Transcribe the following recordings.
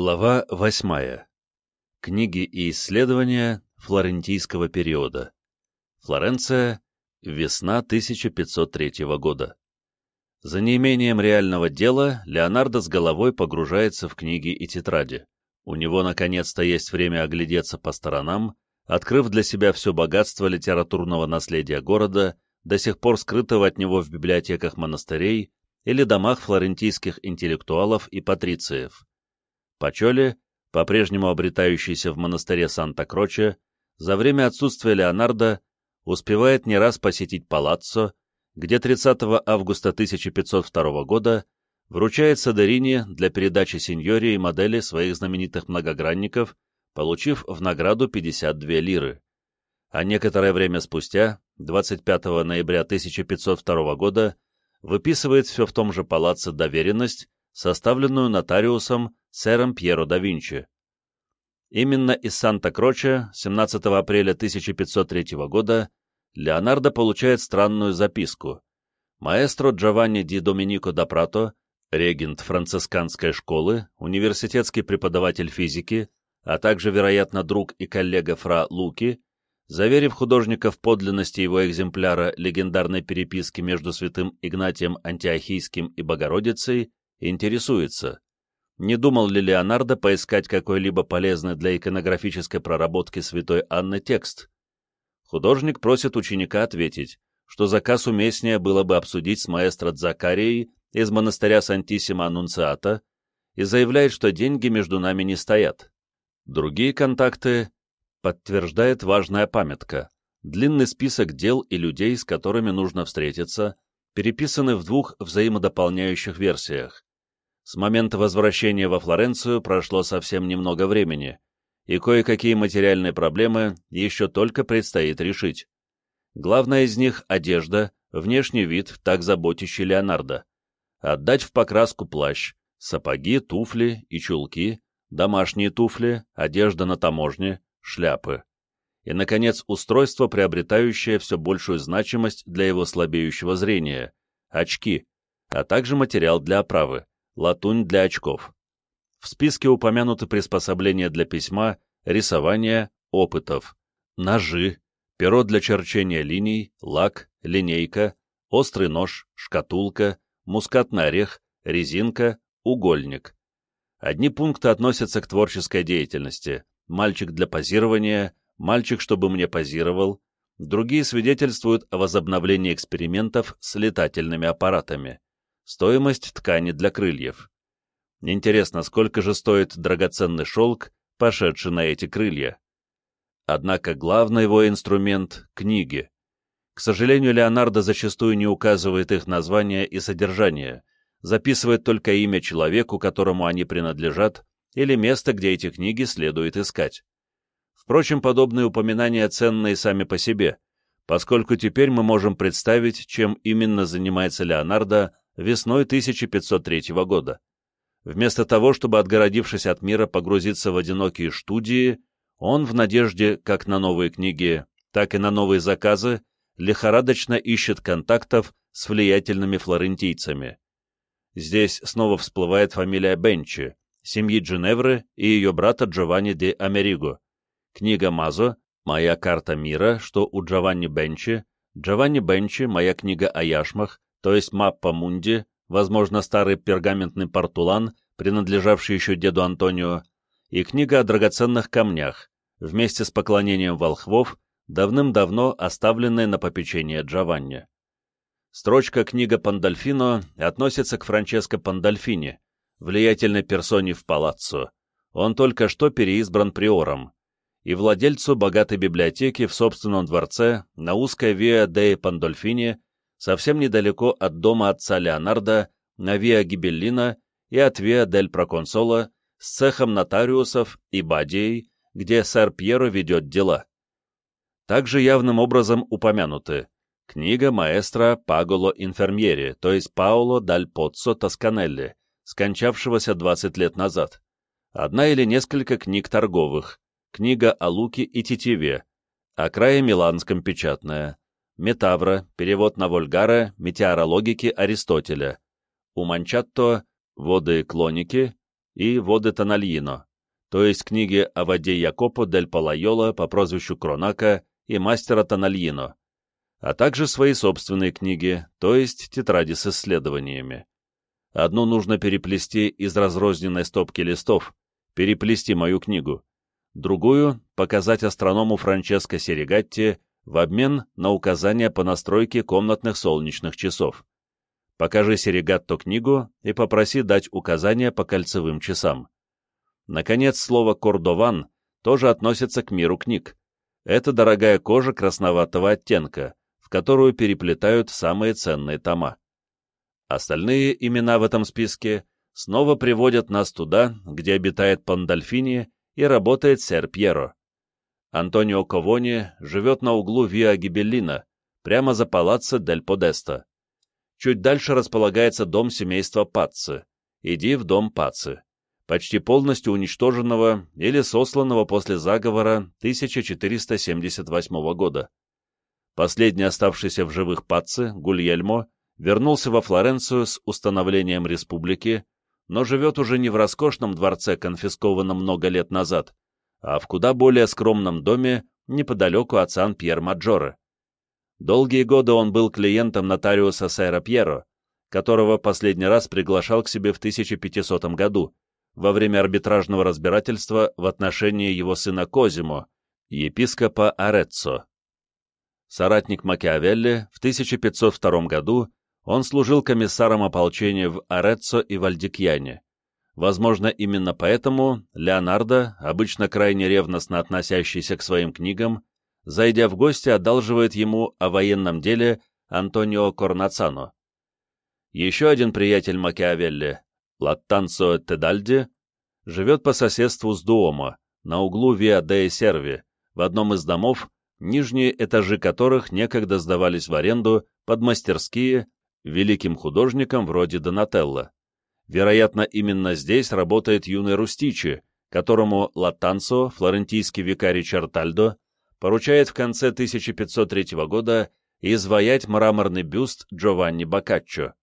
Глава восьмая. Книги и исследования флорентийского периода. Флоренция. Весна 1503 года. За неимением реального дела Леонардо с головой погружается в книги и тетради. У него наконец-то есть время оглядеться по сторонам, открыв для себя все богатство литературного наследия города, до сих пор скрытого от него в библиотеках монастырей или домах флорентийских интеллектуалов и патрициев. Пачоли, по-прежнему обретающийся в монастыре Санта-Кроче, за время отсутствия Леонардо успевает не раз посетить палаццо, где 30 августа 1502 года вручает Садерини для передачи сеньории модели своих знаменитых многогранников, получив в награду 52 лиры. А некоторое время спустя, 25 ноября 1502 года, выписывает все в том же палаце доверенность, составленную нотариусом сэром Пьеро да Винчи. Именно из Санта-Кроче 17 апреля 1503 года Леонардо получает странную записку. Маэстро Джованни ди Доминико да Прато, регент францисканской школы, университетский преподаватель физики, а также, вероятно, друг и коллега Фра Луки, заверив художника в подлинности его экземпляра легендарной переписки между святым Игнатием Антиохийским и Богородицей, интересуется, не думал ли Леонардо поискать какой-либо полезный для иконографической проработки святой Анны текст? Художник просит ученика ответить, что заказ уместнее было бы обсудить с маэстро Закарией из монастыря Сантиссима Аннунциата и заявляет, что деньги между нами не стоят. Другие контакты подтверждает важная памятка. Длинный список дел и людей, с которыми нужно встретиться, переписаны в двух взаимодополняющих версиях. С момента возвращения во Флоренцию прошло совсем немного времени, и кое-какие материальные проблемы еще только предстоит решить. Главная из них — одежда, внешний вид, так заботящий Леонардо. Отдать в покраску плащ, сапоги, туфли и чулки, домашние туфли, одежда на таможне, шляпы. И, наконец, устройство, приобретающее все большую значимость для его слабеющего зрения — очки, а также материал для оправы латунь для очков. В списке упомянуты приспособления для письма, рисования, опытов, ножи, перо для черчения линий, лак, линейка, острый нож, шкатулка, мускатный орех, резинка, угольник. Одни пункты относятся к творческой деятельности. Мальчик для позирования, мальчик, чтобы мне позировал. Другие свидетельствуют о возобновлении экспериментов с летательными аппаратами. Стоимость ткани для крыльев. Интересно, сколько же стоит драгоценный шелк, пошедший на эти крылья? Однако главный его инструмент — книги. К сожалению, Леонардо зачастую не указывает их название и содержание, записывает только имя человеку, которому они принадлежат, или место, где эти книги следует искать. Впрочем, подобные упоминания ценны сами по себе, поскольку теперь мы можем представить, чем именно занимается Леонардо весной 1503 года. Вместо того, чтобы, отгородившись от мира, погрузиться в одинокие студии, он, в надежде как на новые книги, так и на новые заказы, лихорадочно ищет контактов с влиятельными флорентийцами. Здесь снова всплывает фамилия Бенчи, семьи Джиневры и ее брата Джованни де Америго. Книга Мазо «Моя карта мира», что у Джованни Бенчи, Джованни Бенчи «Моя книга о яшмах», то есть маппа Мунди, возможно, старый пергаментный портулан, принадлежавший еще деду Антонио, и книга о драгоценных камнях, вместе с поклонением волхвов, давным-давно оставленная на попечение Джованни. Строчка «Книга Пандольфино» относится к Франческо Пандольфини, влиятельной персоне в Палаццо. Он только что переизбран приором, и владельцу богатой библиотеки в собственном дворце на узкой Виа Деи Пандольфини совсем недалеко от дома отца Леонардо на Виа Гибеллина и от Виа дель Проконсола с цехом нотариусов и бадией, где сэр Пьеро ведет дела. Также явным образом упомянуты книга маэстро Паголо Инфермьери, то есть Паоло Даль Поццо Тосканелли, скончавшегося 20 лет назад, одна или несколько книг торговых, книга о луке и тетиве, о крае Миланском печатная, Метавра, перевод на Вольгара, метеорологики Аристотеля, у Манчатто, воды клоники, и «Воды Тональино», то есть книги о воде Якопо дель Палайола по прозвищу Кронака и мастера Тональино, а также свои собственные книги, то есть тетради с исследованиями. Одну нужно переплести из разрозненной стопки листов, переплести мою книгу, другую — показать астроному Франческо Серегатти в обмен на указания по настройке комнатных солнечных часов. Покажи Серегатто книгу и попроси дать указания по кольцевым часам. Наконец, слово «кордован» тоже относится к миру книг. Это дорогая кожа красноватого оттенка, в которую переплетают самые ценные тома. Остальные имена в этом списке снова приводят нас туда, где обитает Пандальфини и работает сэр Пьеро. Антонио Ковони живет на углу Виа Гибеллина, прямо за палаццо Дель Подеста. Чуть дальше располагается дом семейства Пацци. Иди в дом Пацци, почти полностью уничтоженного или сосланного после заговора 1478 года. Последний оставшийся в живых Пацци, Гульельмо, вернулся во Флоренцию с установлением республики, но живет уже не в роскошном дворце, конфискованном много лет назад, а в куда более скромном доме неподалеку от Сан-Пьер-Маджоре. Долгие годы он был клиентом нотариуса Сэра Пьеро, которого последний раз приглашал к себе в 1500 году, во время арбитражного разбирательства в отношении его сына Козимо, епископа Ареццо. Соратник Макиавелли, в 1502 году он служил комиссаром ополчения в Ареццо и Вальдикьяне. Возможно, именно поэтому Леонардо, обычно крайне ревностно относящийся к своим книгам, зайдя в гости, одалживает ему о военном деле Антонио Корнацано. Еще один приятель Макиавелли, Латтанцо Тедальди, живет по соседству с Дуомо, на углу Виа де Серви, в одном из домов, нижние этажи которых некогда сдавались в аренду под мастерские великим художникам вроде Донателло. Вероятно, именно здесь работает юный Рустичи, которому Латанцо, флорентийский викарий Чартальдо, поручает в конце 1503 года изваять мраморный бюст Джованни Боккаччо.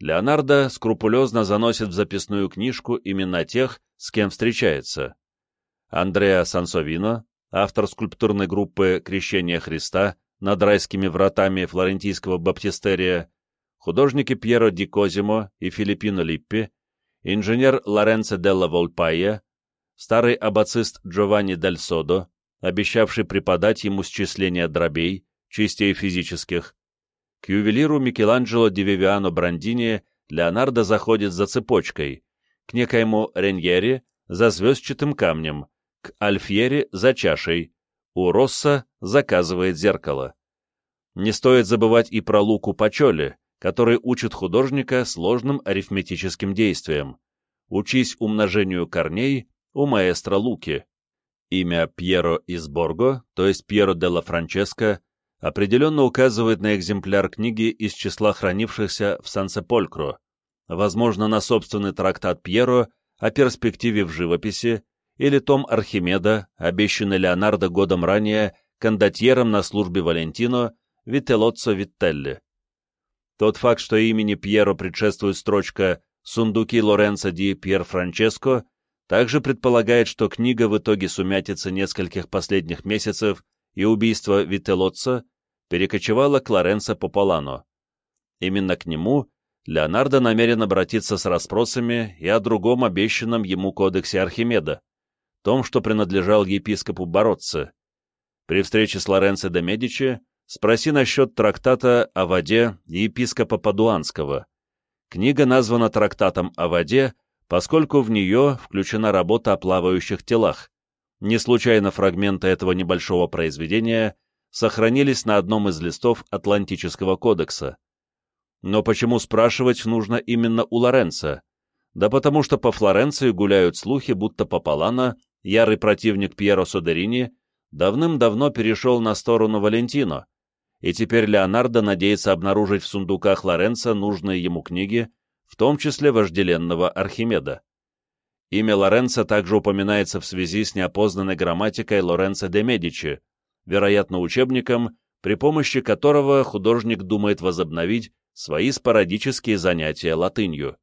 Леонардо скрупулезно заносит в записную книжку имена тех, с кем встречается. Андреа Сансовино, автор скульптурной группы «Крещение Христа» над райскими вратами флорентийского баптистерия, художники Пьеро Ди Козимо и Филиппино Липпи, инженер Лоренцо Делла Волпайя, старый аббацист Джованни Дель Содо, обещавший преподать ему счисление дробей, частей физических. К ювелиру Микеланджело Ди Вивиано Брандини Леонардо заходит за цепочкой, к некоему Реньери за звездчатым камнем, к Альфьери за чашей, у Росса заказывает зеркало. Не стоит забывать и про Луку Пачоли, который учит художника сложным арифметическим действиям. Учись умножению корней у маэстро Луки. Имя Пьеро из Борго, то есть Пьеро ла Франческо, определенно указывает на экземпляр книги из числа хранившихся в Сан-Сеполькро, возможно, на собственный трактат Пьеро о перспективе в живописи или том Архимеда, обещанный Леонардо годом ранее кондотьером на службе Валентино Вителоццо Вителли. Тот факт, что имени Пьеро предшествует строчка «Сундуки Лоренцо ди Пьер Франческо», также предполагает, что книга в итоге сумятицы нескольких последних месяцев и убийства Вителоццо перекочевала к Лоренцо Пополано. Именно к нему Леонардо намерен обратиться с расспросами и о другом обещанном ему кодексе Архимеда, том, что принадлежал епископу Боротце. При встрече с Лоренцо де Медичи Спроси насчет трактата о воде епископа Падуанского. Книга названа трактатом о воде, поскольку в нее включена работа о плавающих телах. Не случайно фрагменты этого небольшого произведения сохранились на одном из листов Атлантического кодекса. Но почему спрашивать нужно именно у Лоренца? Да потому что по Флоренции гуляют слухи, будто Папалана, ярый противник Пьеро Содерини, давным-давно перешел на сторону Валентино, и теперь Леонардо надеется обнаружить в сундуках Лоренцо нужные ему книги, в том числе вожделенного Архимеда. Имя Лоренцо также упоминается в связи с неопознанной грамматикой Лоренцо де Медичи, вероятно, учебником, при помощи которого художник думает возобновить свои спорадические занятия латынью.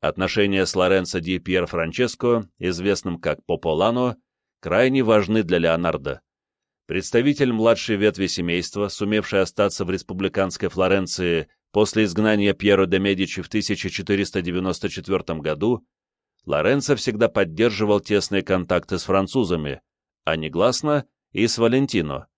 Отношения с Лоренцо ди Пьер Франческо, известным как Пополано, крайне важны для Леонардо. Представитель младшей ветви семейства, сумевший остаться в республиканской Флоренции после изгнания Пьеро де Медичи в 1494 году, Лоренцо всегда поддерживал тесные контакты с французами, а негласно и с Валентино.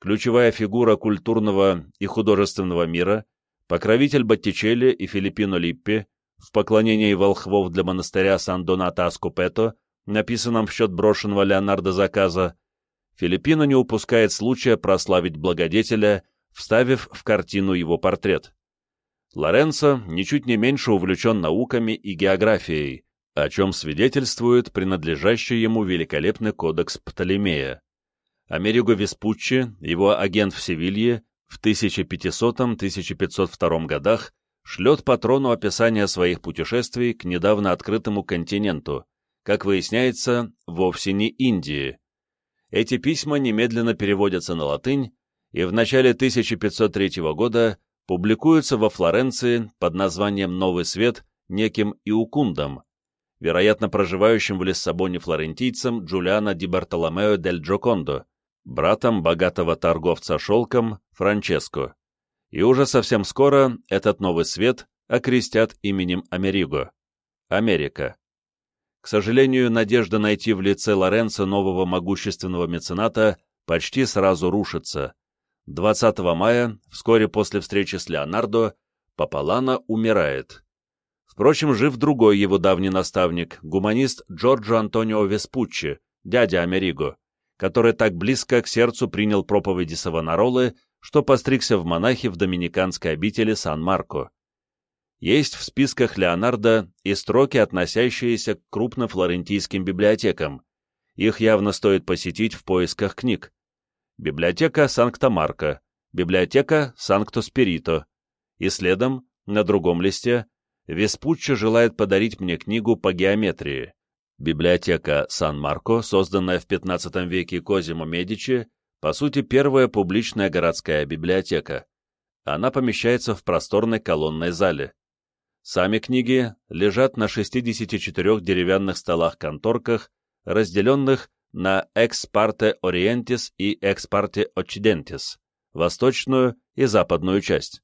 Ключевая фигура культурного и художественного мира, покровитель Боттичелли и Филиппино Липпи, в поклонении волхвов для монастыря Сан-Донато Аскупето, написанном в счет брошенного Леонардо заказа, Филиппино не упускает случая прославить благодетеля, вставив в картину его портрет. Лоренцо ничуть не меньше увлечен науками и географией, о чем свидетельствует принадлежащий ему великолепный кодекс Птолемея. Америго Веспуччи, его агент в Севилье, в 1500-1502 годах шлет патрону описание своих путешествий к недавно открытому континенту, как выясняется, вовсе не Индии. Эти письма немедленно переводятся на латынь и в начале 1503 года публикуются во Флоренции под названием «Новый свет» неким Иукундом, вероятно проживающим в Лиссабоне флорентийцем Джулиано ди Бартоломео дель Джокондо, братом богатого торговца шелком Франческо. И уже совсем скоро этот новый свет окрестят именем Америго. Америка. К сожалению, надежда найти в лице Лоренцо нового могущественного мецената почти сразу рушится. 20 мая, вскоре после встречи с Леонардо, Папалана умирает. Впрочем, жив другой его давний наставник, гуманист Джорджо Антонио Веспуччи, дядя Америго, который так близко к сердцу принял проповеди Савонаролы, что постригся в монахи в доминиканской обители Сан-Марко. Есть в списках Леонардо и строки, относящиеся к крупным флорентийским библиотекам. Их явно стоит посетить в поисках книг. Библиотека Санкта-Марко, библиотека Санкто-Спирито. И следом, на другом листе, Веспуччо желает подарить мне книгу по геометрии. Библиотека Сан-Марко, созданная в XV веке Козимо Медичи, по сути первая публичная городская библиотека. Она помещается в просторной колонной зале. Сами книги лежат на 64 деревянных столах-конторках, разделенных на «ex parte orientis» и «ex parte occidentis» — восточную и западную часть.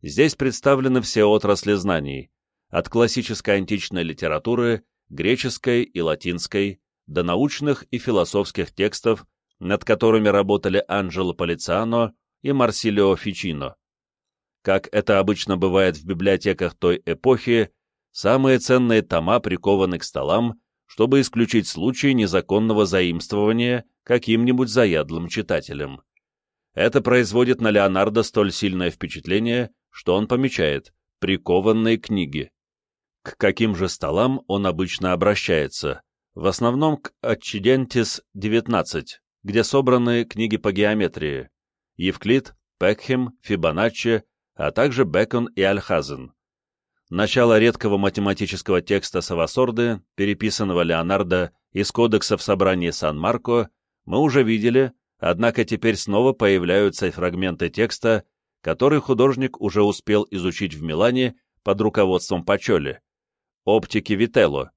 Здесь представлены все отрасли знаний, от классической античной литературы, греческой и латинской, до научных и философских текстов, над которыми работали Анджело Полициано и Марсилио Фичино. Как это обычно бывает в библиотеках той эпохи, самые ценные тома прикованы к столам, чтобы исключить случаи незаконного заимствования каким-нибудь заядлым читателем. Это производит на Леонардо столь сильное впечатление, что он помечает «прикованные книги». К каким же столам он обычно обращается? В основном к Отчидентис 19, где собраны книги по геометрии. Евклид, Пекхем, Фибоначчи, а также Бекон и Альхазен. Начало редкого математического текста Савасорды, переписанного Леонардо из кодексов собрания Сан-Марко, мы уже видели, однако теперь снова появляются фрагменты текста, который художник уже успел изучить в Милане под руководством Пачоли. Оптики Вителло,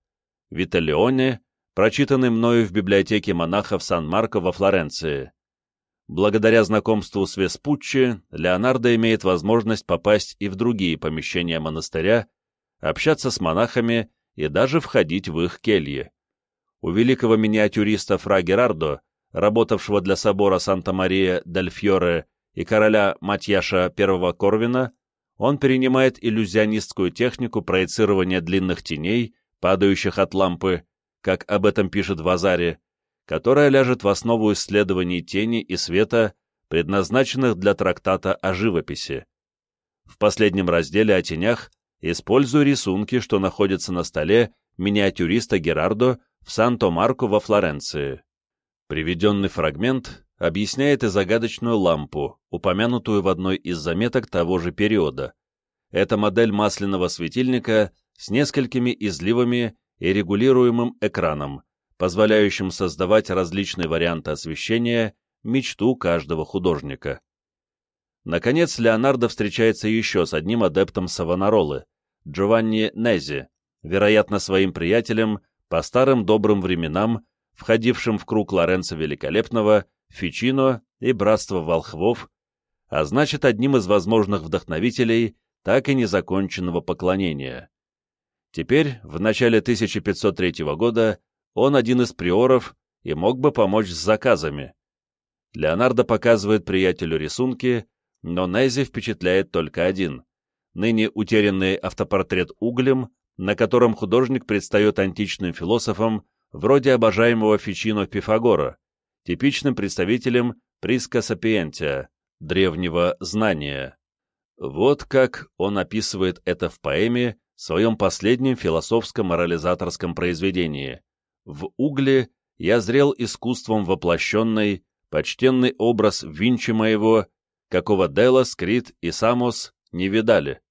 Вителлионе, прочитанный мною в библиотеке монахов Сан-Марко во Флоренции. Благодаря знакомству с Веспуччи, Леонардо имеет возможность попасть и в другие помещения монастыря, общаться с монахами и даже входить в их кельи. У великого миниатюриста Фра Герардо, работавшего для собора Санта-Мария-дель-Фьоре и короля Матьяша I Корвина, он перенимает иллюзионистскую технику проецирования длинных теней, падающих от лампы, как об этом пишет Вазари, которая ляжет в основу исследований тени и света, предназначенных для трактата о живописи. В последнем разделе о тенях использую рисунки, что находятся на столе миниатюриста Герардо в Санто-Марко во Флоренции. Приведенный фрагмент объясняет и загадочную лампу, упомянутую в одной из заметок того же периода. Это модель масляного светильника с несколькими изливами и регулируемым экраном, позволяющим создавать различные варианты освещения, мечту каждого художника. Наконец, Леонардо встречается еще с одним адептом Савонаролы, Джованни Нези, вероятно, своим приятелем, по старым добрым временам, входившим в круг Лоренца Великолепного, Фичино и Братство Волхвов, а значит, одним из возможных вдохновителей так и незаконченного поклонения. Теперь, в начале 1503 года, он один из приоров и мог бы помочь с заказами. Леонардо показывает приятелю рисунки, но Нези впечатляет только один — ныне утерянный автопортрет углем, на котором художник предстает античным философом, вроде обожаемого Фичино Пифагора, типичным представителем Приска Сапиентия, древнего знания. Вот как он описывает это в поэме, своем последнем философско-морализаторском произведении. В угле я зрел искусством воплощенный, почтенный образ Винчи моего, какого Делос, Крит и Самос не видали.